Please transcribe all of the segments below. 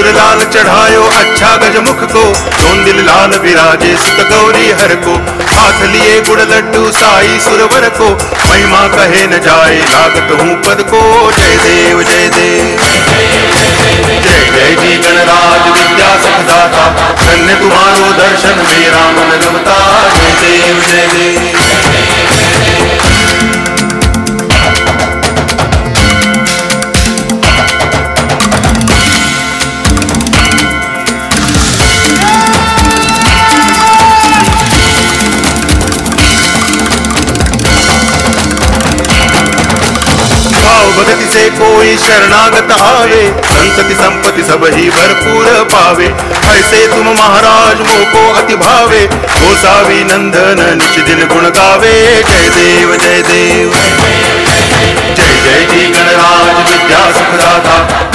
सजायो अच्छा गज मुख को। सोन दिल लाल विराजे सुत गौरी हर को। हाथ लिए गुड़ लड्डू साई सुरवर को। महिमा कहे न जाए लागत हूँ पद को। जय देव जय देव। जय जय जी गणराज विद्या सुखदाता धन्य तुम्हारो दर्शन मेरा मन रमता। जय देव जय देव। भाव से कोई शरणागत आवे संतति संपत्ति सब ही भरपूर पावे। ऐसे तुम महाराज मोको अति भावे गोसावी नंदन निच दिन गुण गावे। जय देव जय देव, जय जय जी गणराज, विद्या सुखदाता।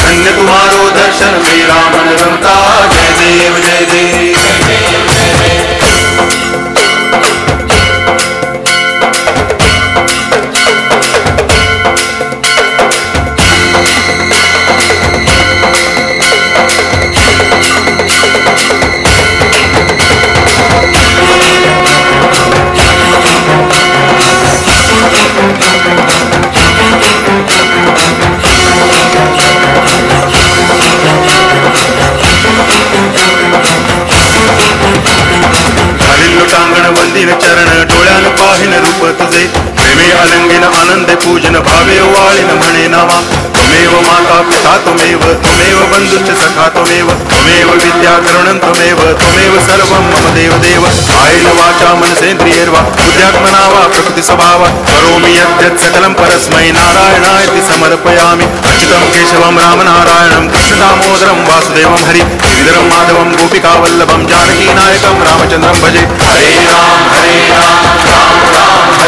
चरण डोळ्यान पाहिन रूप तुझे प्रेमे अलंगिन आनंद पूजन भावे वाळीन म्हणे नावा त्वमेव माता पिता त्वमेव त्वमेव बंधुश्च सखा त्वमेव त्वमेव विद्या करुणं त्वमेव त्वमेव सर्वं मम देव देव कायेन वाचा मनसेन्द्रियैर्वा बुद्ध्यात्मना वा प्रकृति स्वभाव करोमि यद्यत् सकलं परस्मै नारायणायति समर्पयामि अर्चितं केशवं रामनारायणं कृष्णदामोदरं वासुदेवं हरि गिरिधरं माधवं गोपिकावल्लभं जानकीनायकं रामचन्द्रं भजे हरे राम हरे राम राम